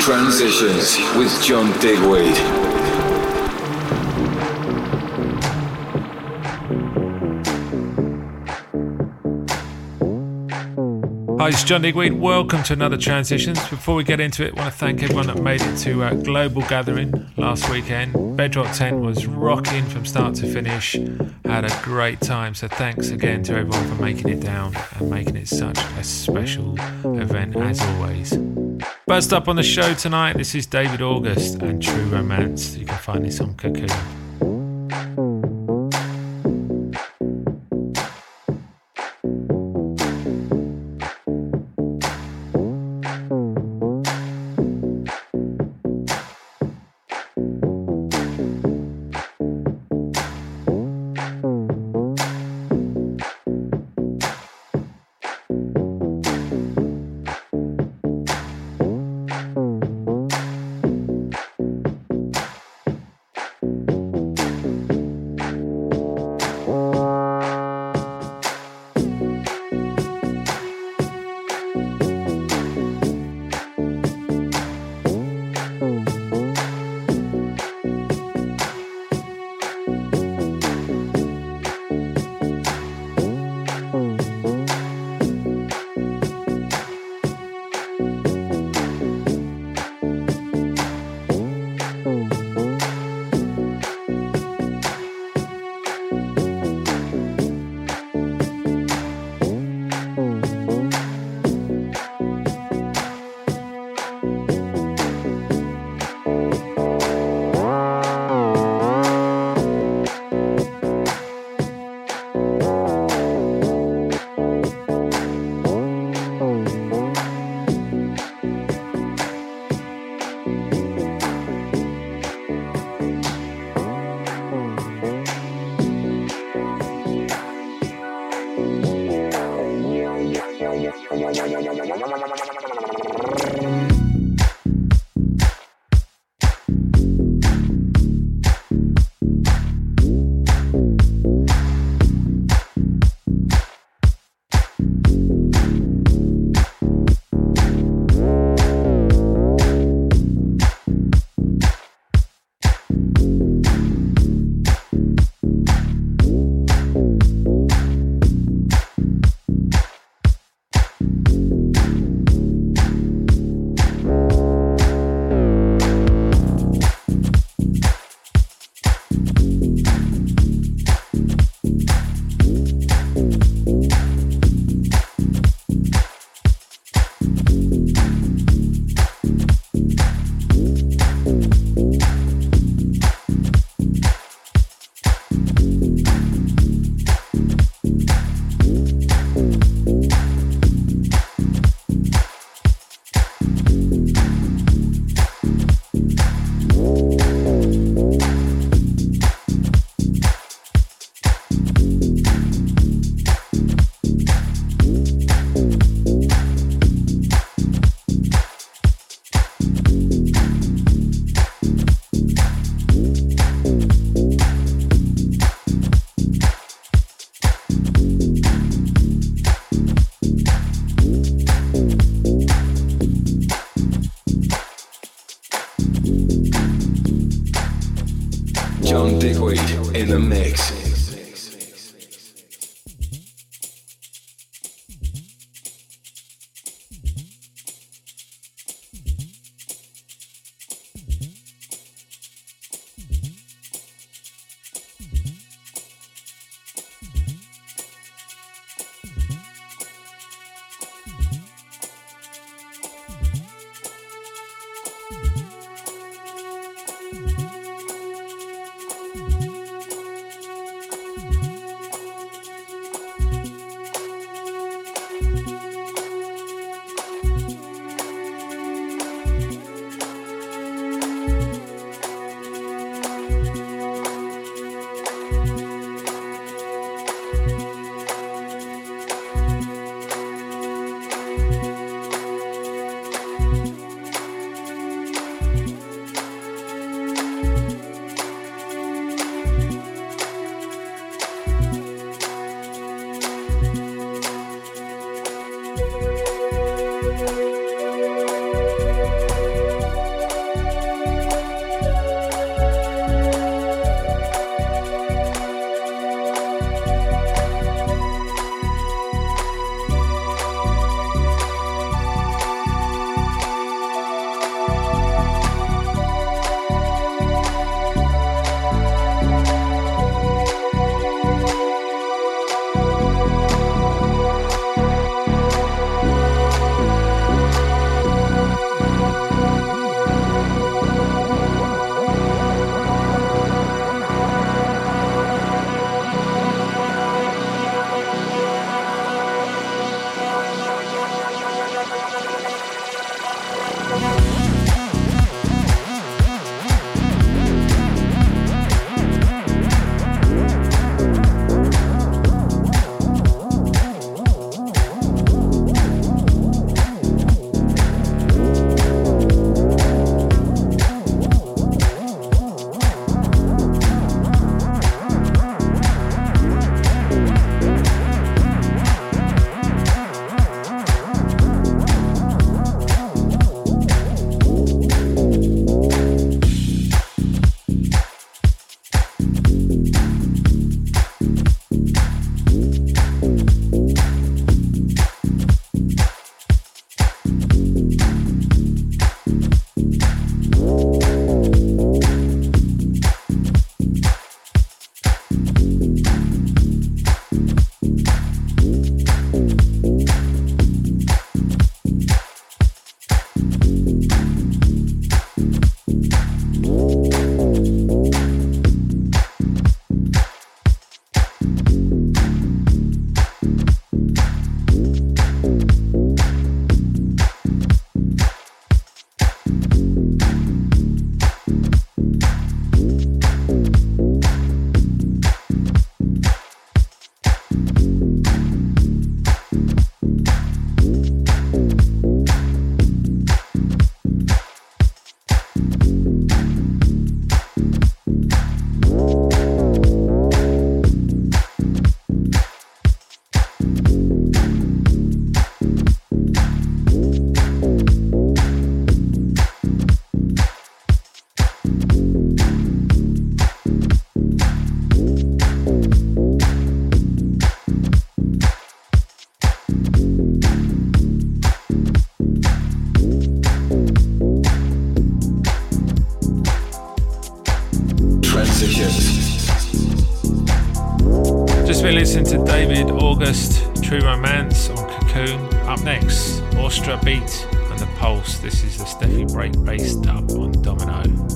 Transitions with John Digweed. Hi, it's John Digweed. Welcome to another Transitions. Before we get into it, I want to thank everyone that made it to uh, Global Gathering last weekend. Bedrock Tent was rocking from start to finish. Had a great time. So thanks again to everyone for making it down and making it such a special event as always. First up on the show tonight, this is David August and True Romance. You can find this on Cocoon. Listening to David August, True Romance on Cocoon. Up next, Austria Beat and The Pulse. This is the Steffi Break based dub on Domino.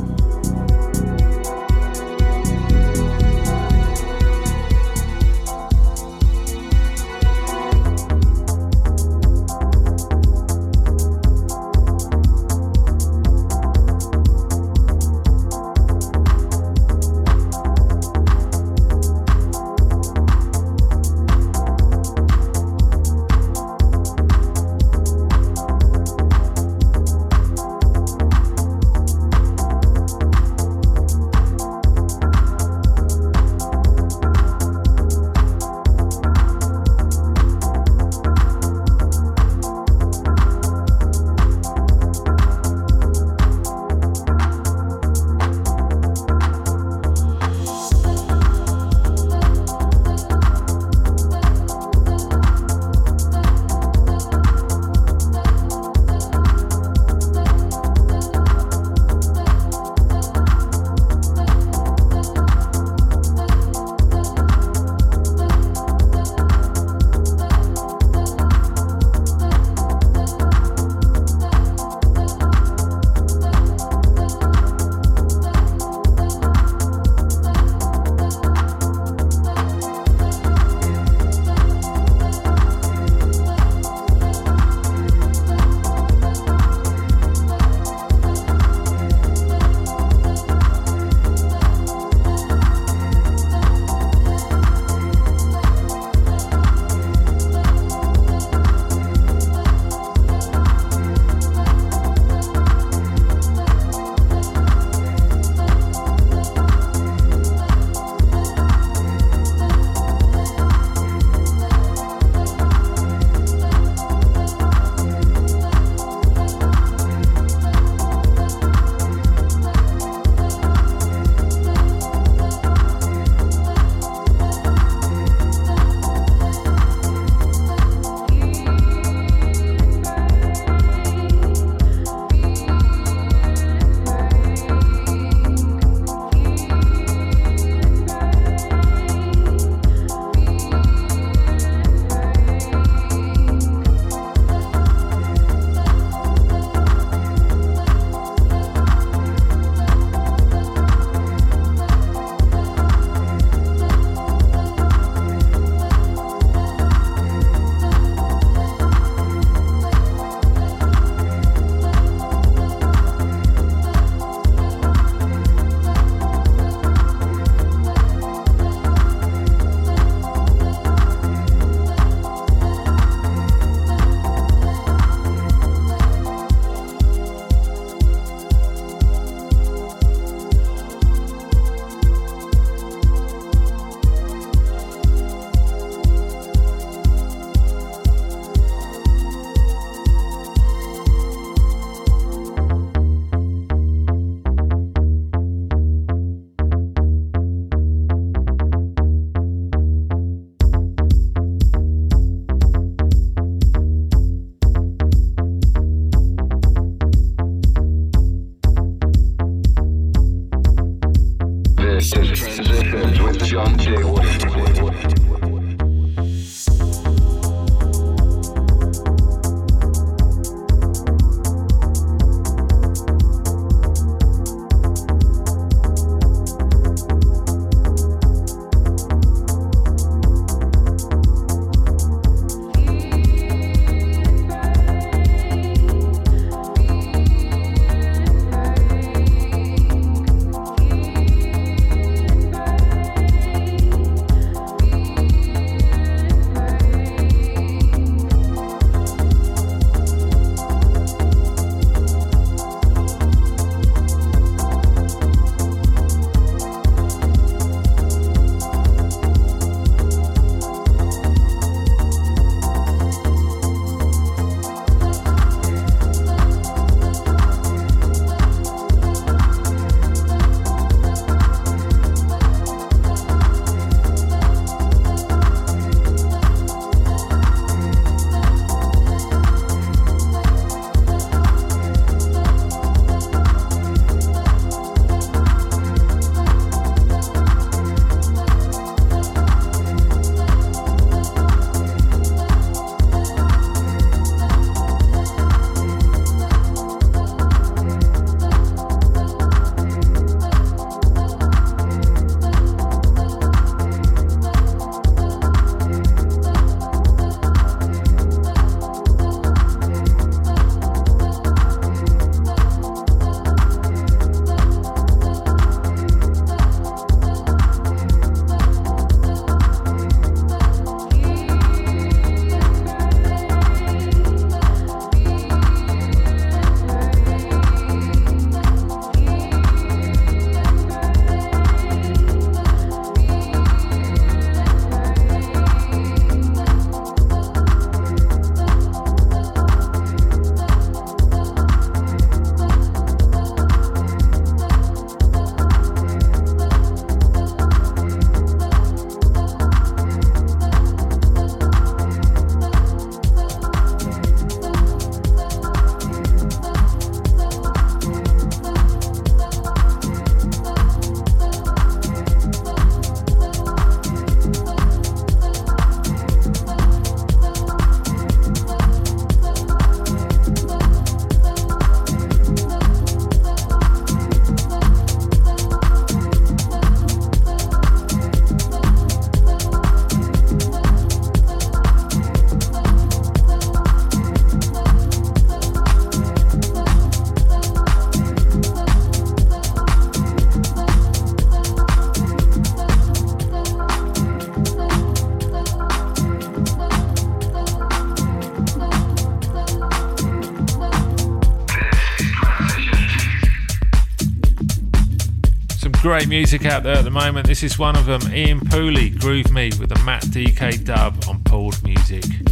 Great music out there at the moment. This is one of them. Ian Pooley, Groove Me, with a Matt DK dub on Pooled Music.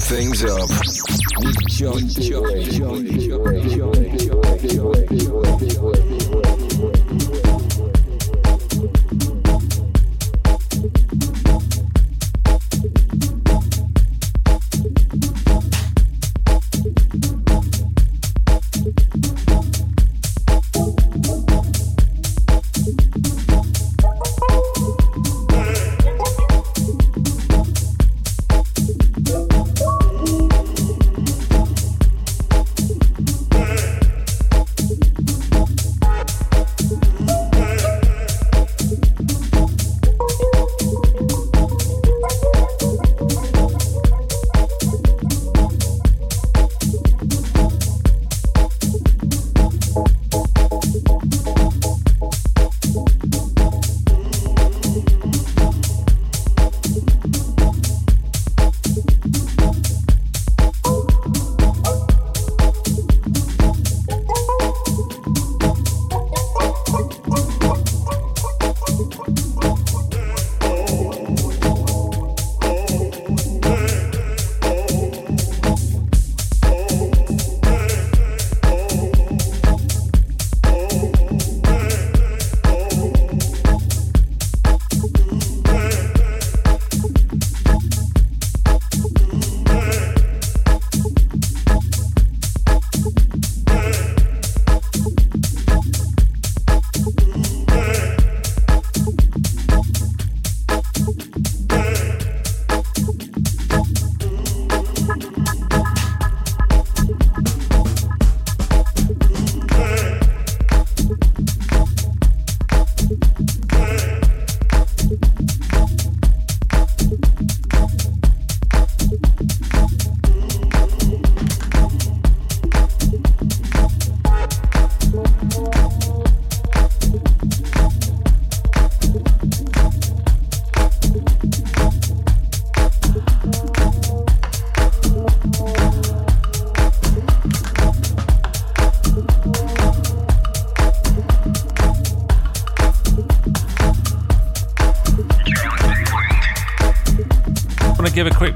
Things up with John Digweed. John Digweed. John give a quick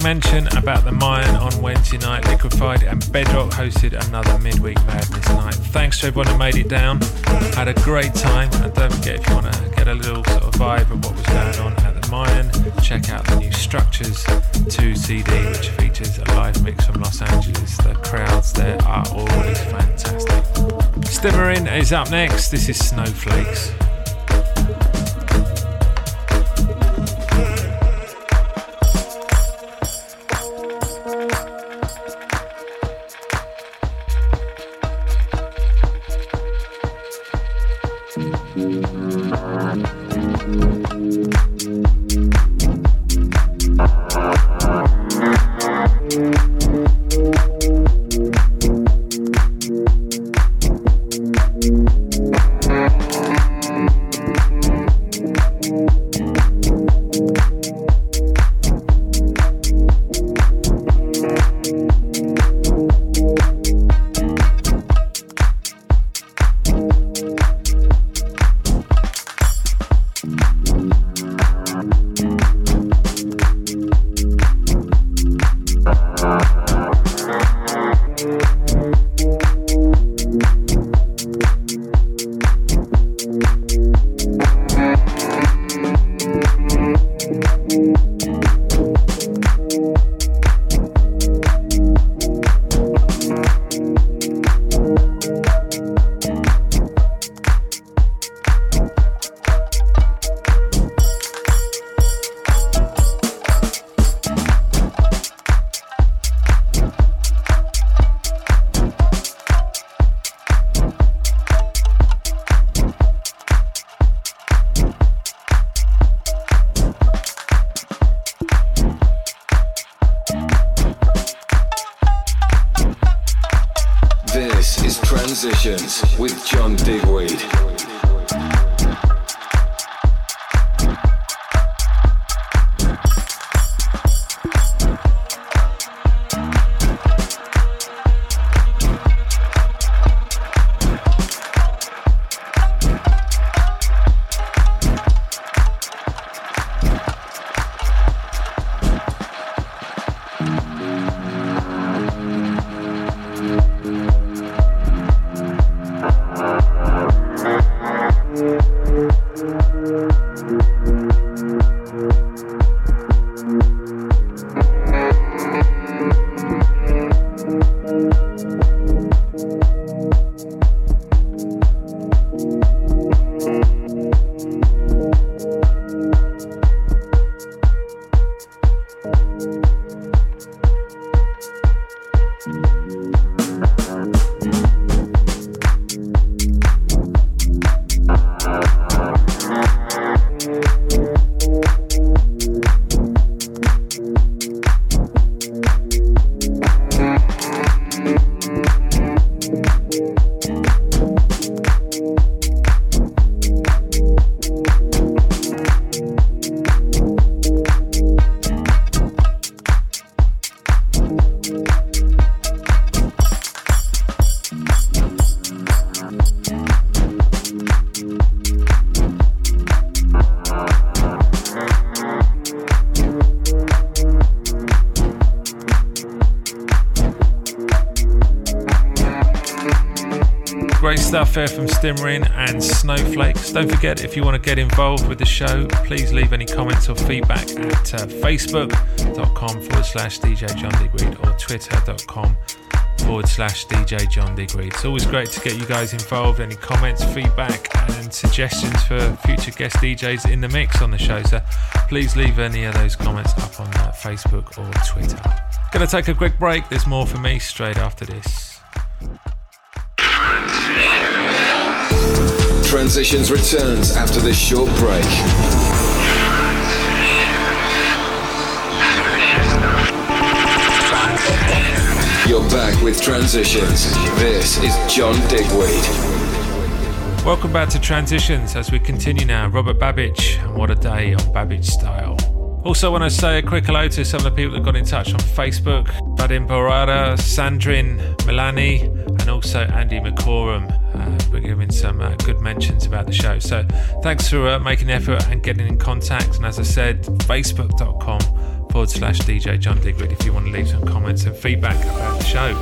mention about the Mayan on Wednesday night. Liquefied and Bedrock hosted another midweek madness night. Thanks to everyone who made it down. Had a great time. And don't forget, if you want to get a little sort of vibe of what was going on at the Mayan, check out the new Structures 2 CD, which features a live mix from Los Angeles. The crowds there are always fantastic. Stimmerin is up next. This is Snowflakes. Fair from Stimmerin and Snowflakes. Don't forget, if you want to get involved with the show, please leave any comments or feedback at uh, facebook.com forward slash DJ John Digweed or twitter.com forward slash DJ John Digweed. It's always great to get you guys involved. Any comments, feedback, and suggestions for future guest DJs in the mix on the show. So please leave any of those comments up on uh, Facebook or Twitter. Gonna take a quick break. There's more for me straight after this. Transitions returns after this short break. You're back with Transitions. This is John Digweed. Welcome back to Transitions as we continue now. Robert Babicz, and what a day on Babicz Style. Also, want to say a quick hello to some of the people that got in touch on Facebook Vadim Borada, Sandrin Milani, also Andy McCorum. Uh, we're giving some uh, good mentions about the show. So, thanks for uh, making the effort and getting in contact. And as I said, facebook.com forward slash DJ John Digweed if you want to leave some comments and feedback about the show.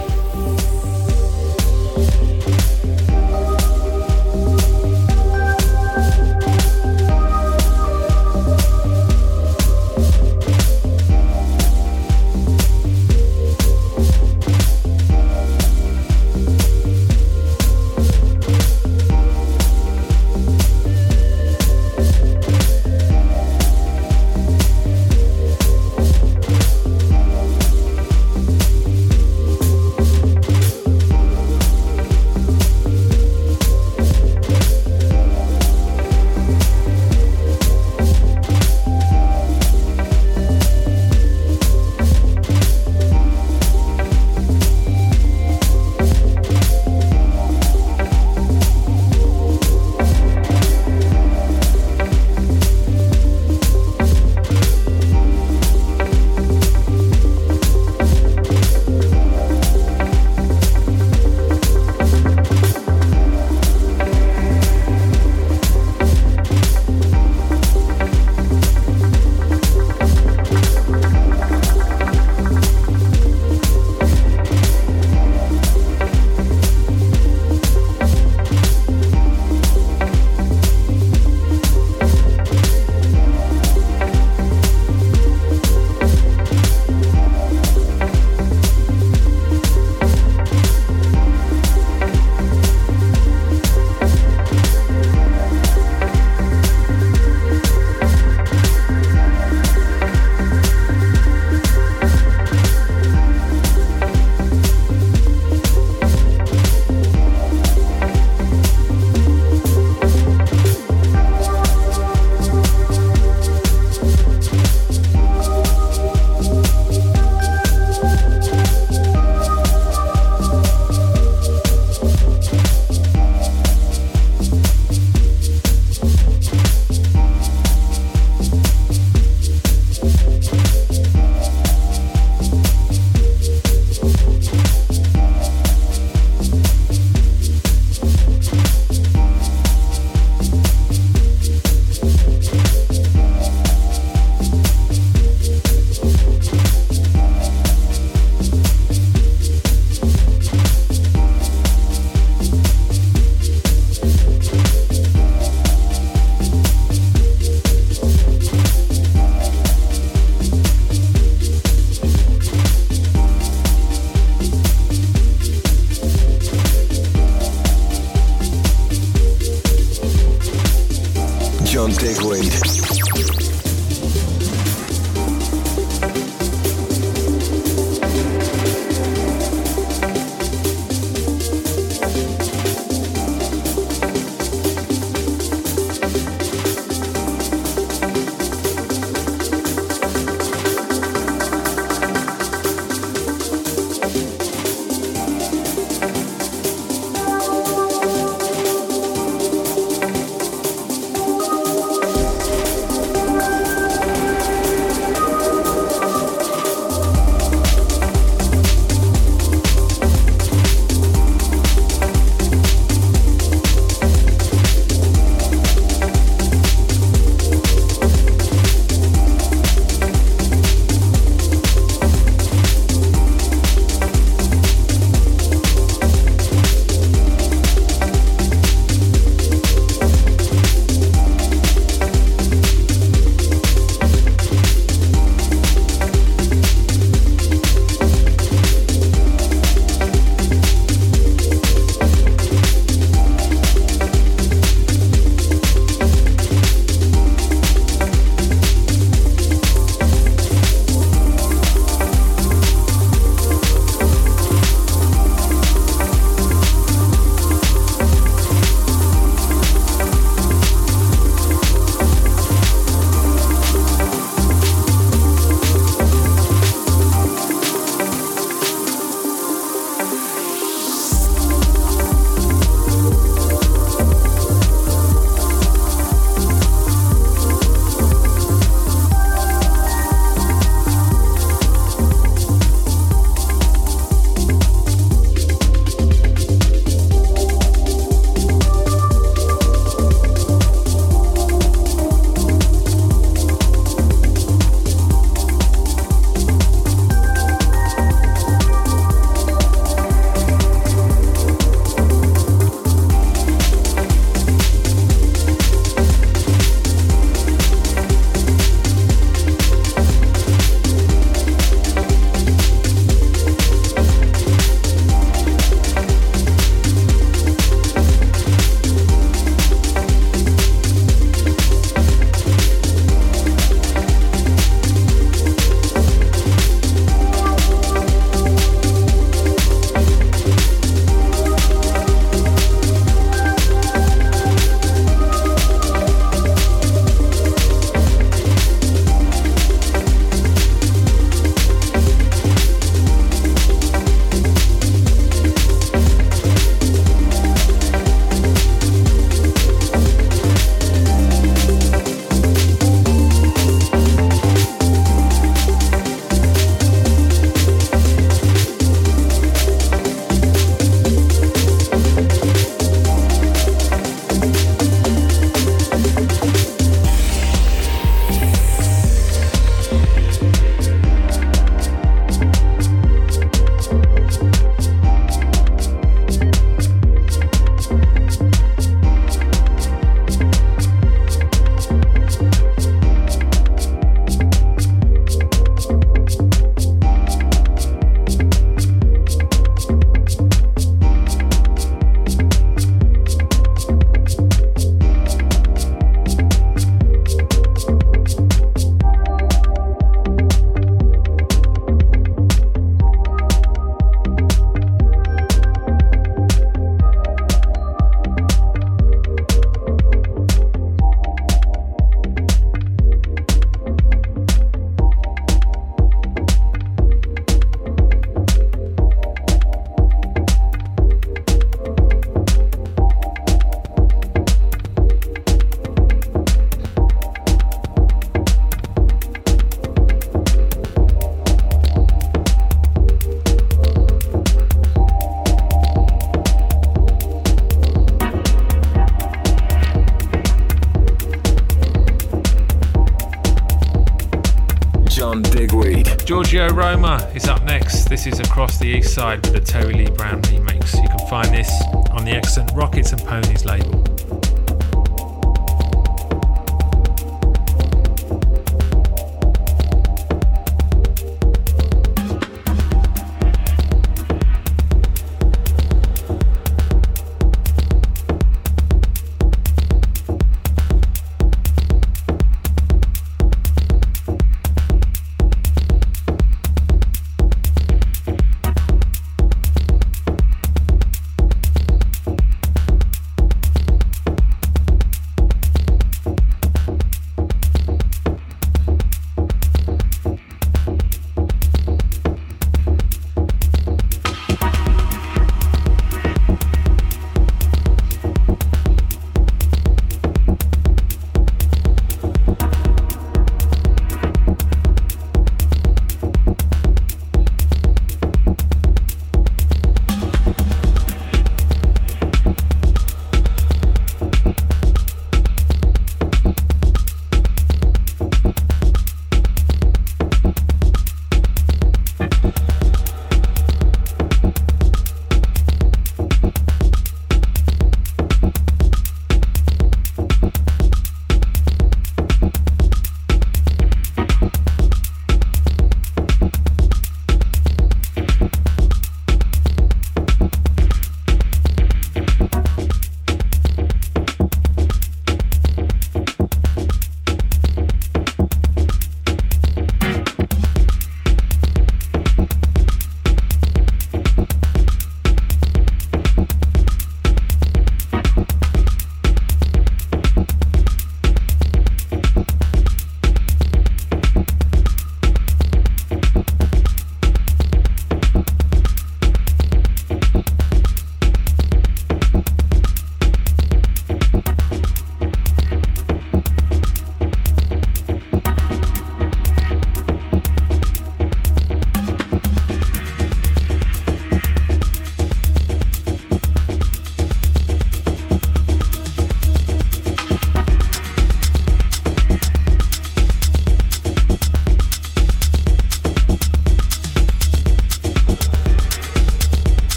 Giorgio Roma is up next. This is Across the East Side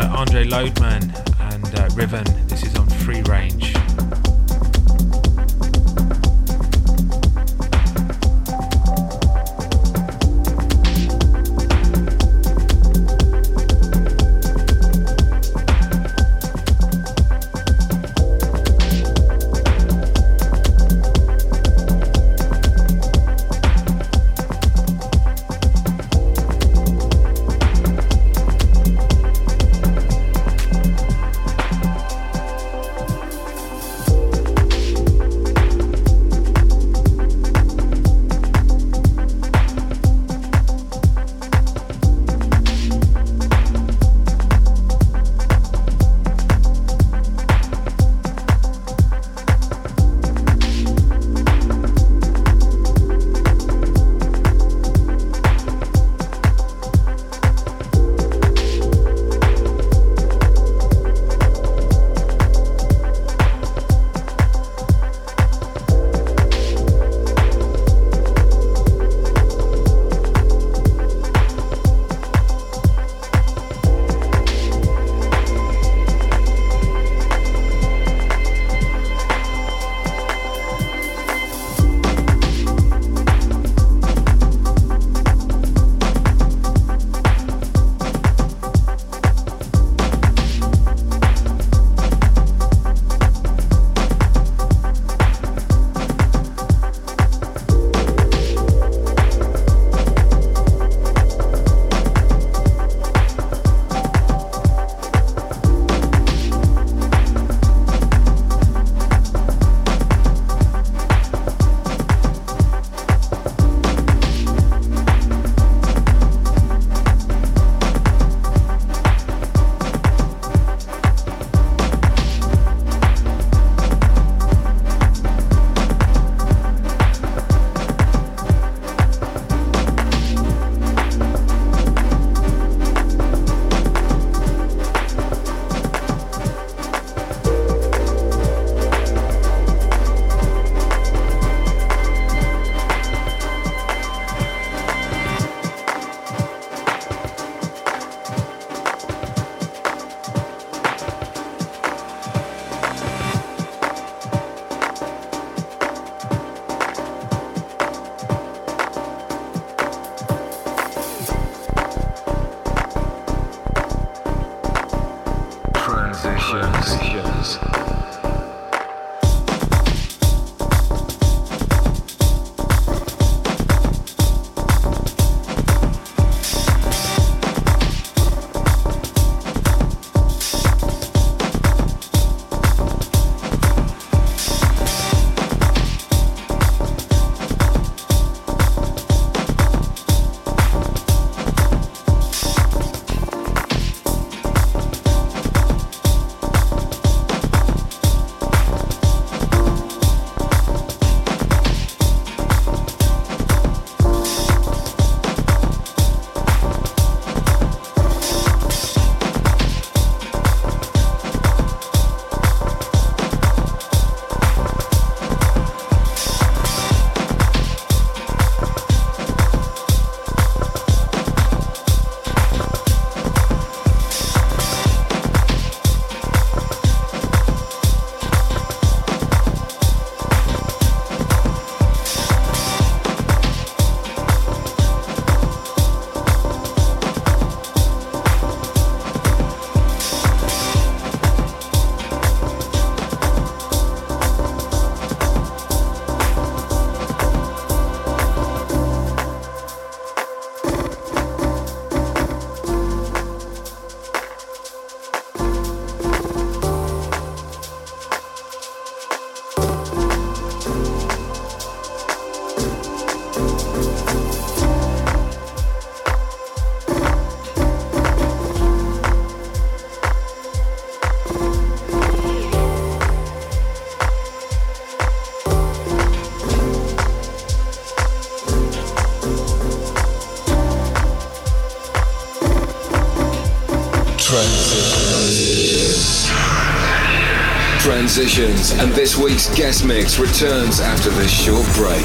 Andre Lodemann musicians, and this week's guest mix returns after this short break.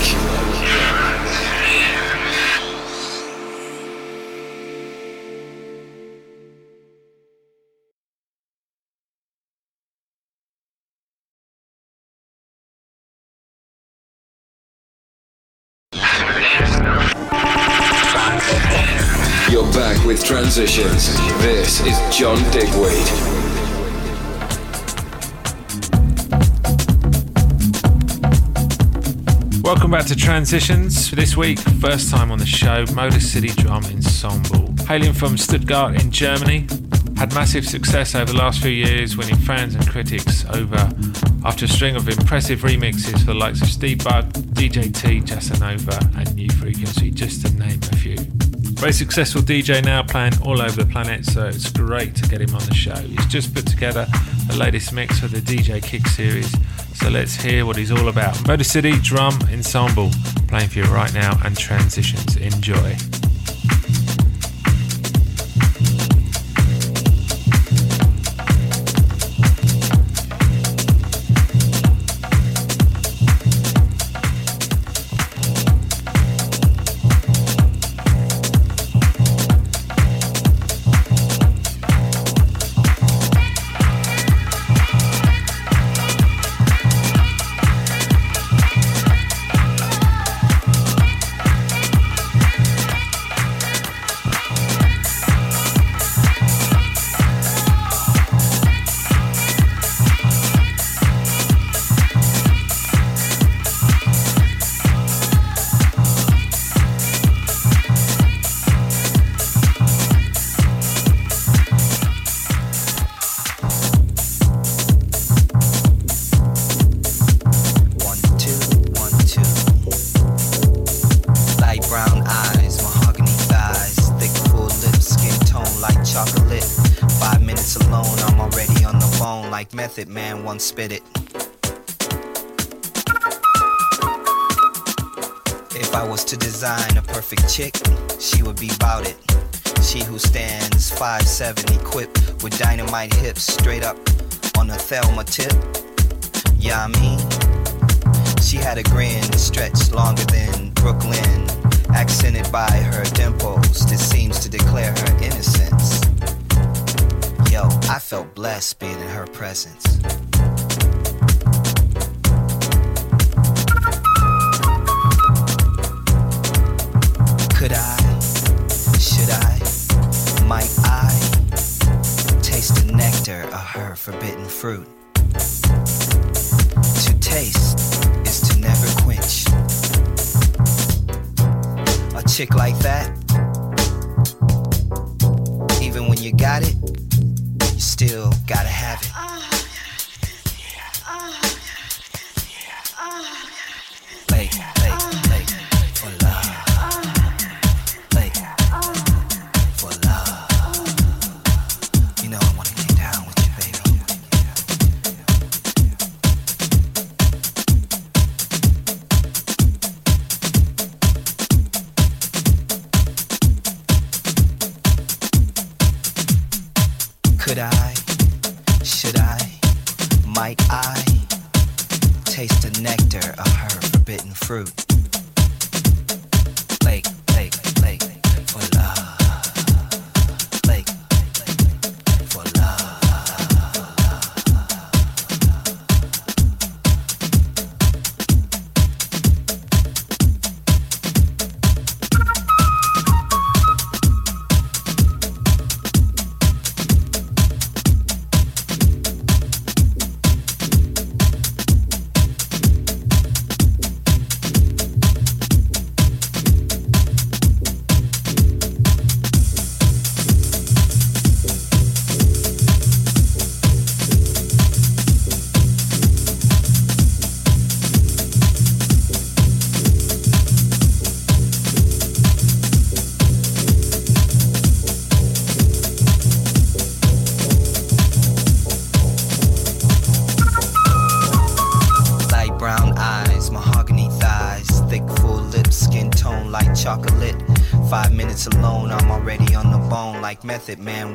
You're back with Transitions. This is John Digweed. Welcome back to Transitions. For this week, first time on the show, Motor City Drum Ensemble. Hailing from Stuttgart in Germany, had massive success over the last few years, winning fans and critics over after a string of impressive remixes for the likes of Steve Bug, DJ T, Jazzanova, and New Frequency, just to name a few. Very successful DJ now, playing all over the planet, so it's great to get him on the show. He's just put together the latest mix for the DJ Kick series, so let's hear what he's all about. Motor City Drum Ensemble, playing for you right now, and transitions. Enjoy. Spit it. If I was to design a perfect chick, she would be bout it. She who stands 5'7 equipped with dynamite hips straight up on a Thelma tip. Yeah, I mean, she had a grin stretched longer than Brooklyn, accented by her dimples that seems to declare her innocence. Yo, I felt blessed being in her presence. Fruit? To taste is to never quench. A chick like that,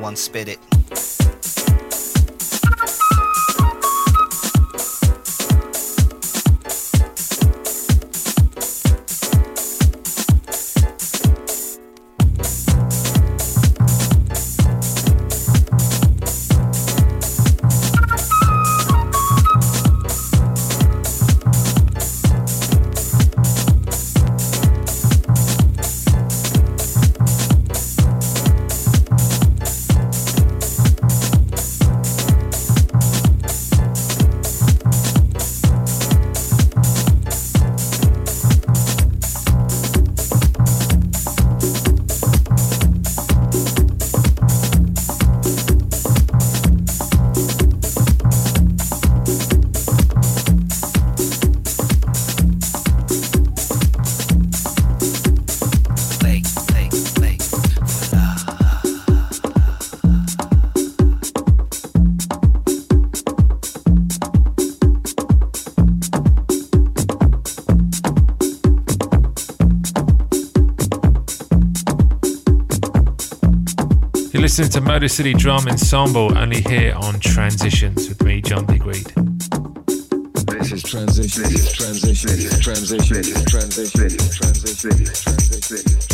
Once spit it. Listening to Motor City Drum Ensemble only here on Transitions with me, John Digweed. This is transition, this is transition, this is transition, this is transition, this transition, transition.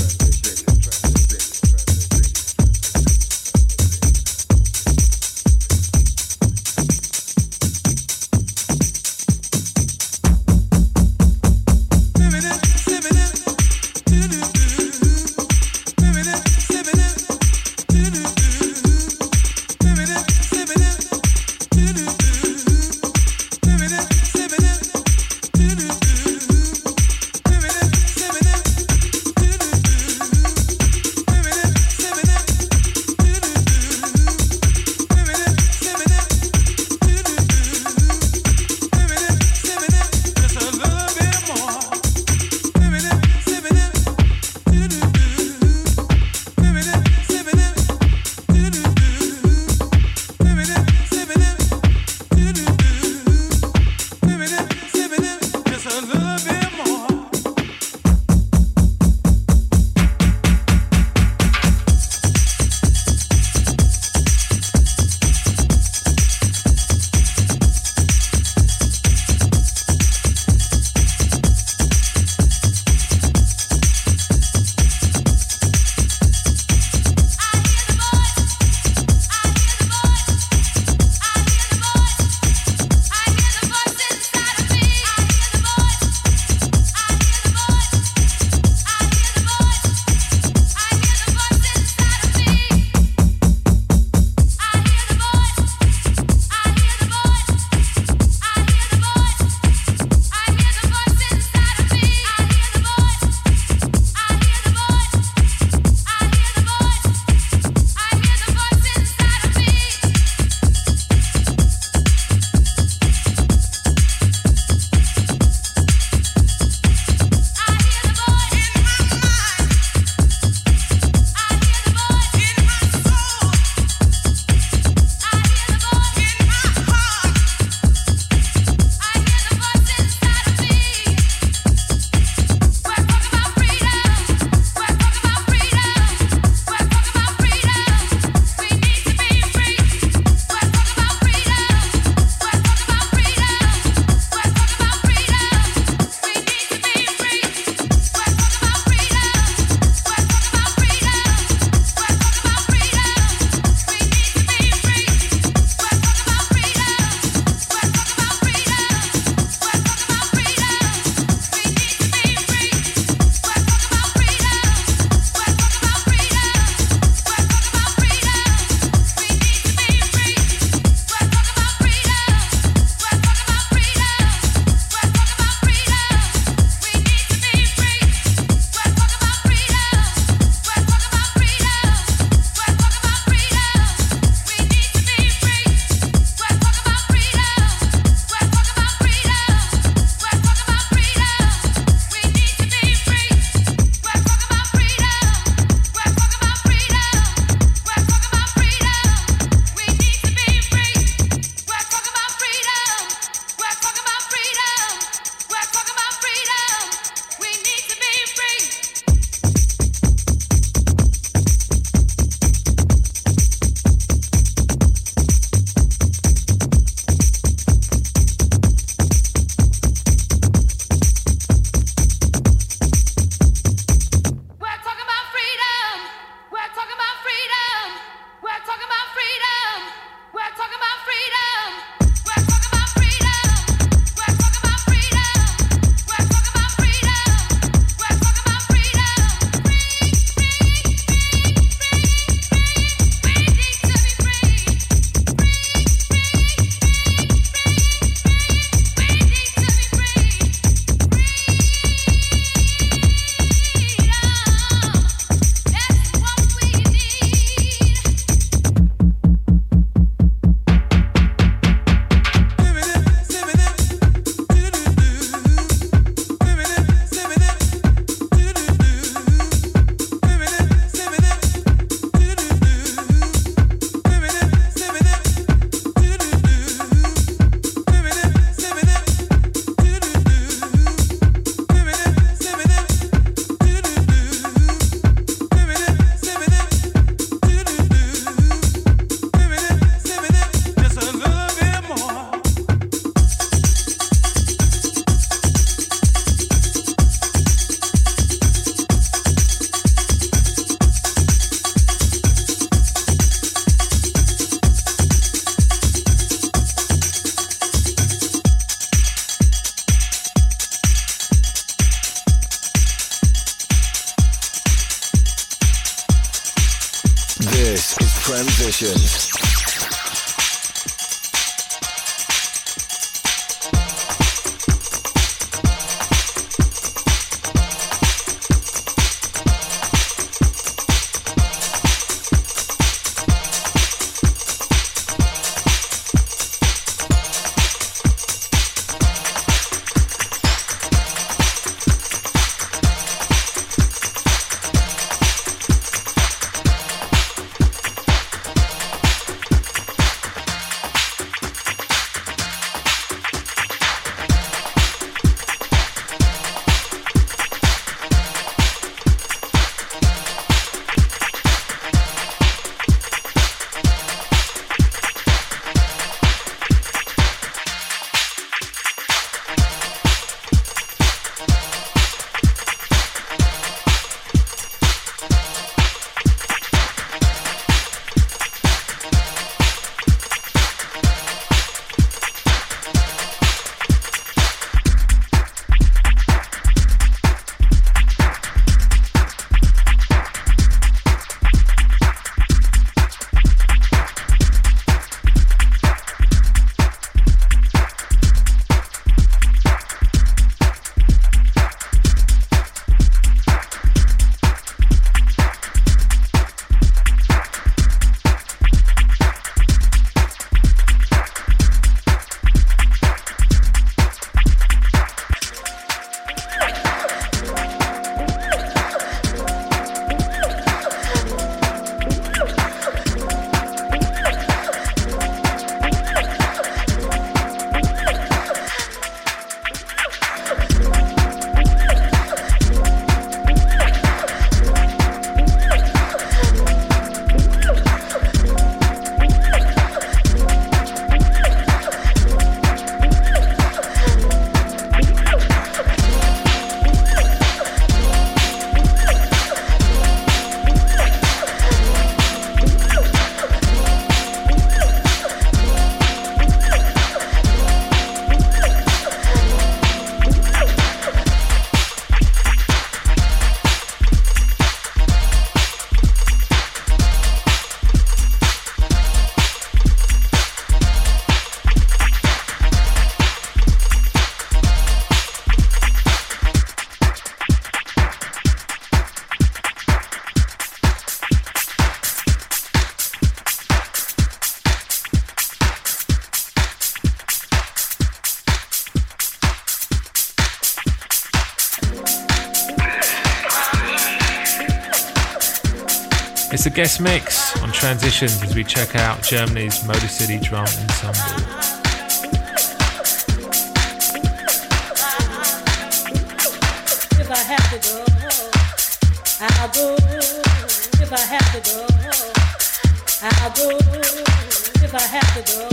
Guest mix on transitions as we check out Germany's Motor City Drum Ensemble. I have to go,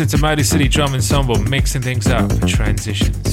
It's a City Drum Ensemble mixing things up for transitions.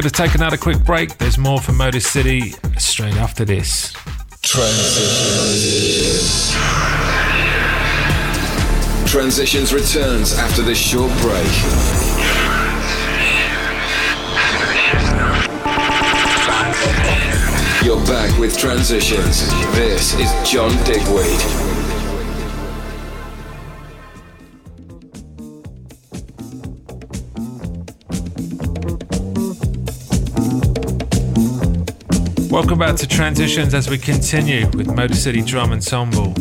Going to take another quick break. There's more from Motor City straight after this. Transitions. Transitions returns after this short break. You're back with Transitions. This is John Digweed. Welcome back to Transitions as we continue with Motor City Drum Ensemble.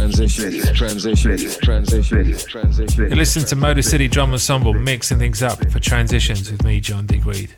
Transition, transition, transition, transition. You listen to Motor City Drum Ensemble mixing things up for transitions with me, John Digweed.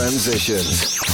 Transitions.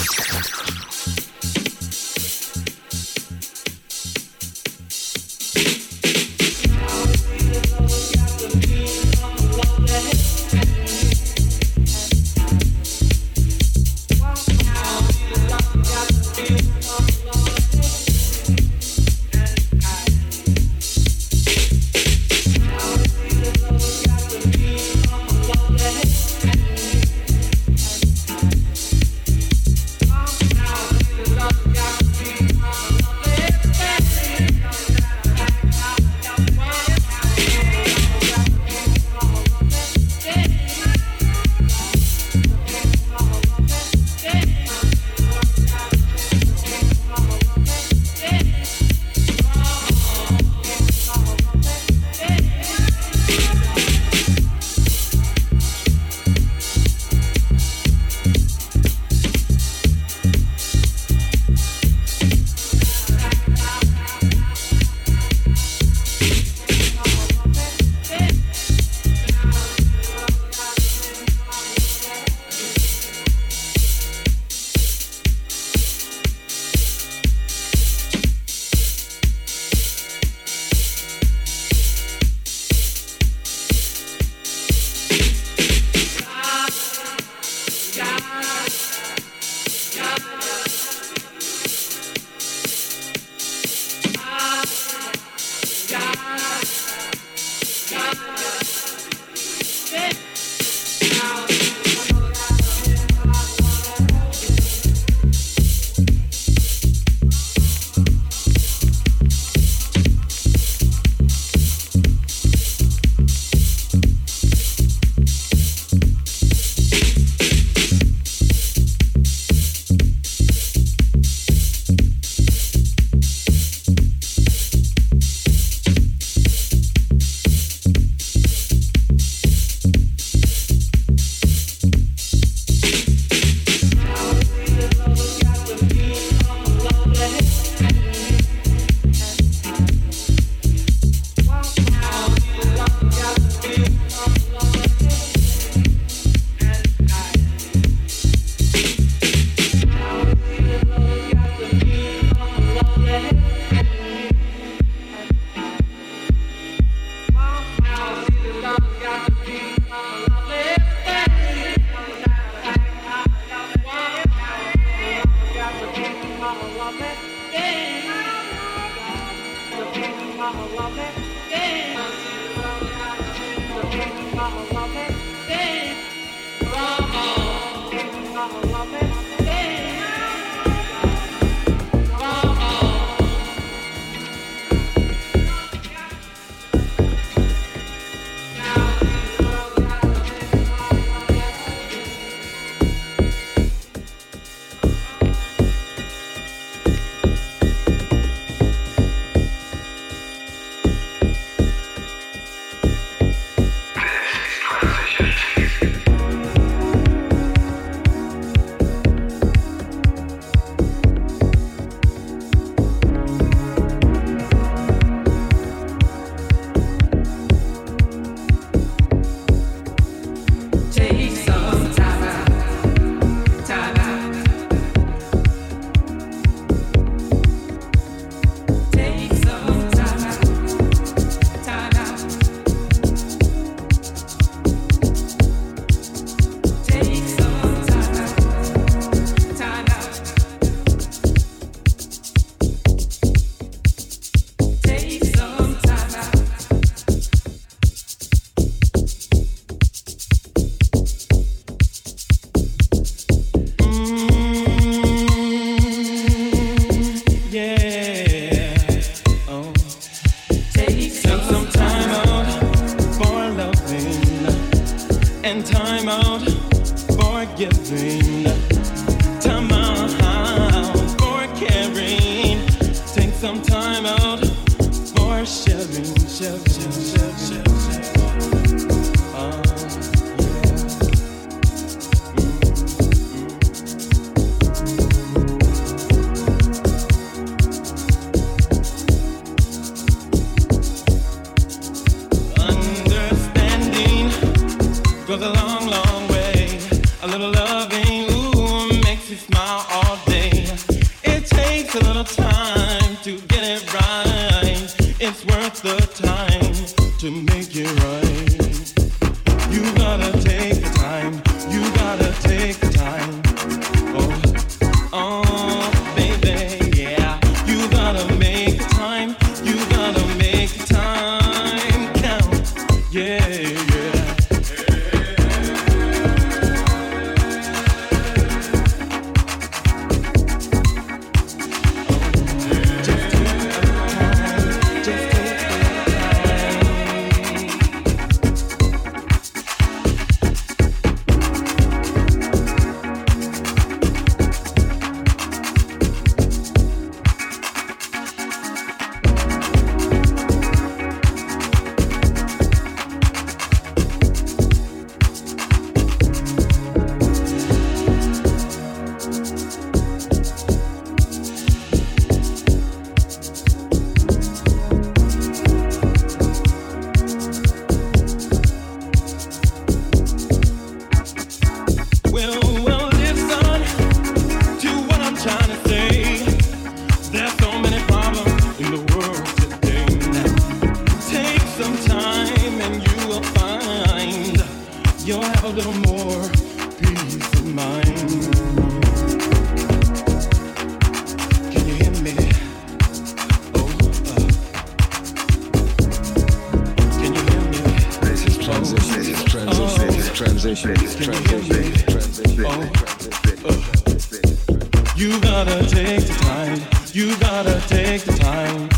You gotta take the time. You gotta take the time.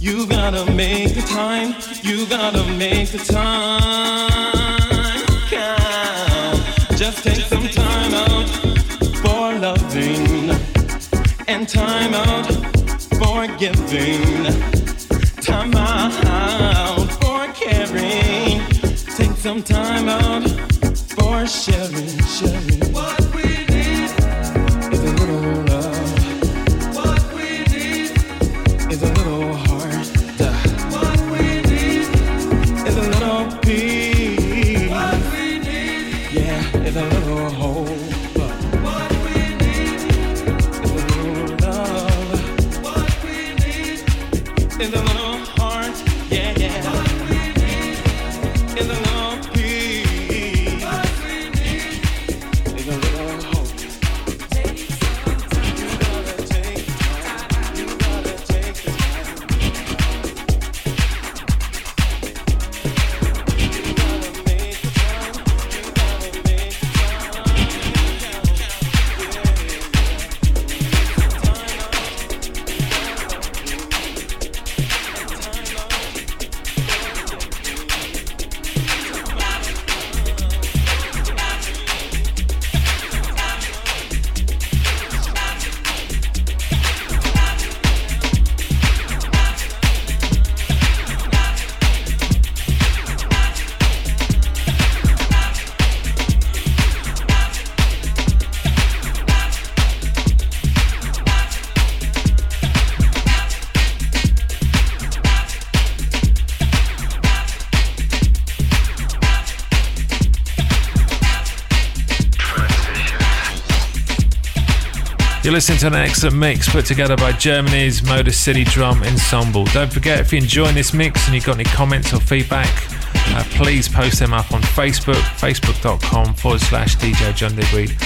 You gotta make the time. You gotta make the time. Count. Just take some time out for loving and time out for giving. Time out for caring. Take some time out for sharing, sharing. You're listening to an excellent mix put together by Germany's Motor City Drum Ensemble. Don't forget, if you're enjoying this mix and you've got any comments or feedback, uh, please post them up on Facebook, facebook.com forward slash DJ John Digweed,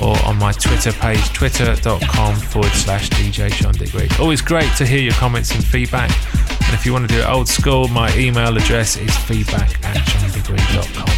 or on my Twitter page, twitter.com forward slash DJ John Digweed. Always great to hear your comments and feedback. And if you want to do it old school, my email address is feedback at johndigweed.com.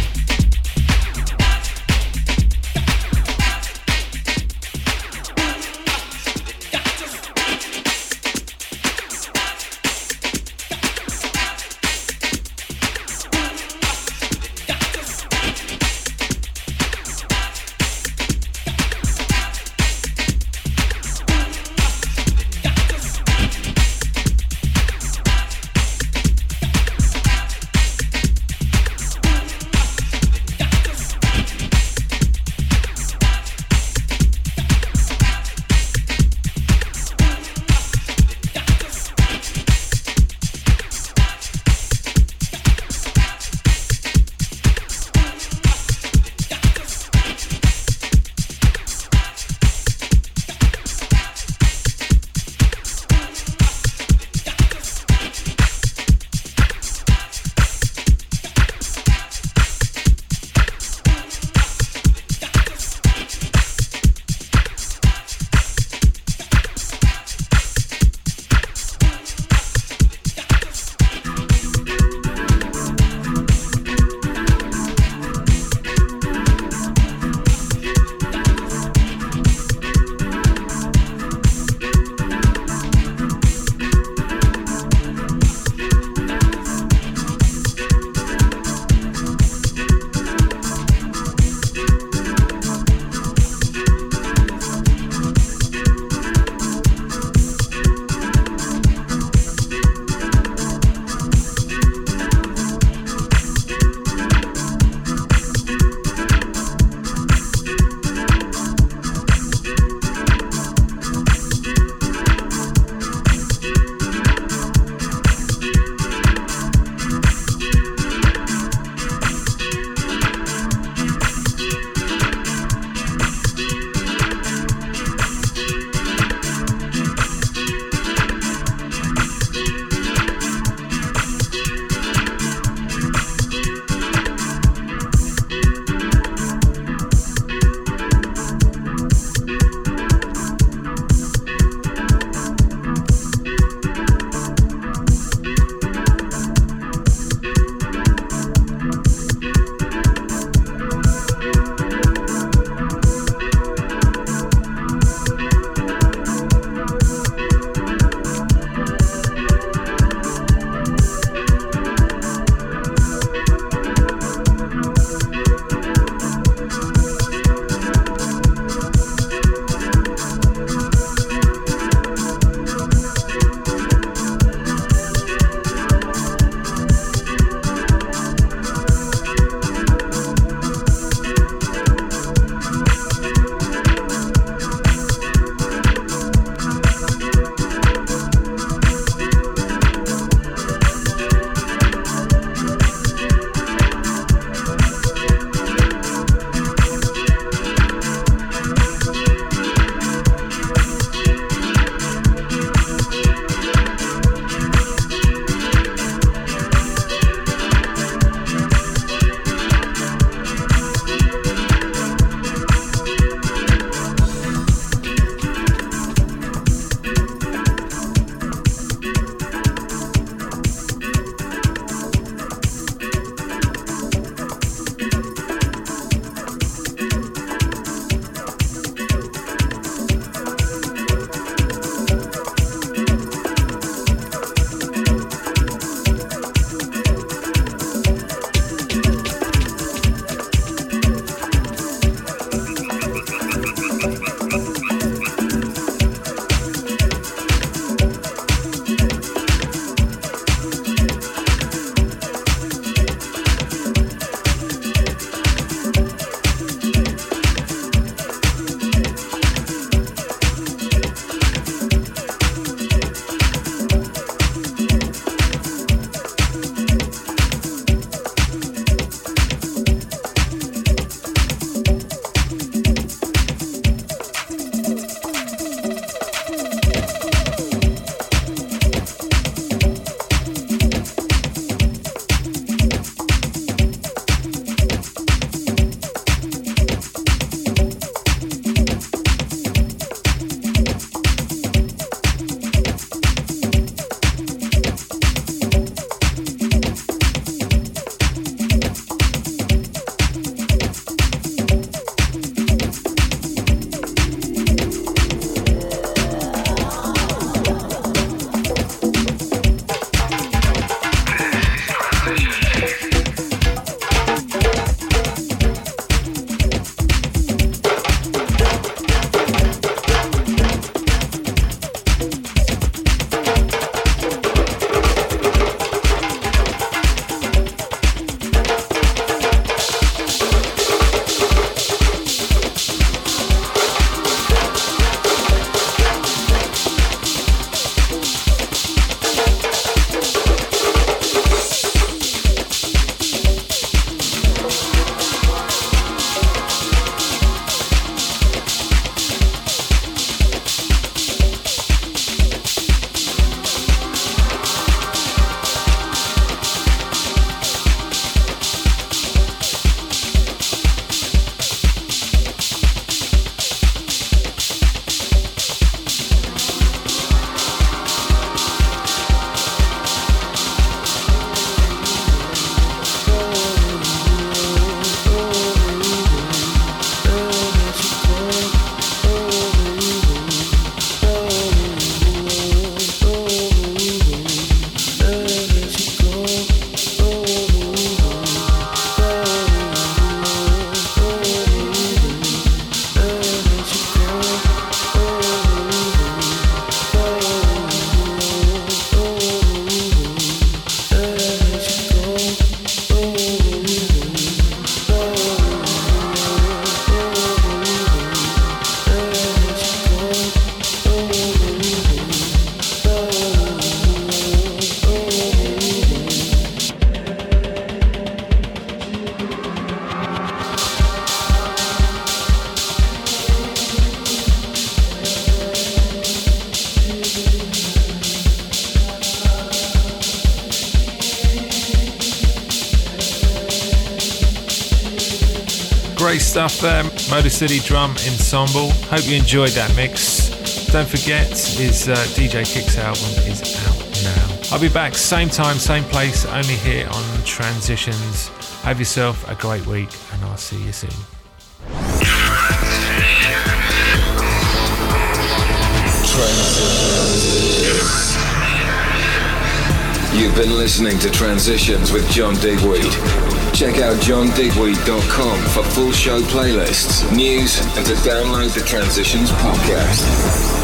City Drum Ensemble. Hope you enjoyed that mix. Don't forget, his uh, DJ Kicks album is out now. I'll be back same time, same place, only here on Transitions. Have yourself a great week, and I'll see you soon. You've been listening to Transitions with John Digweed. Check out johndigweed.com for full show playlists, news, and to download the Transitions podcast.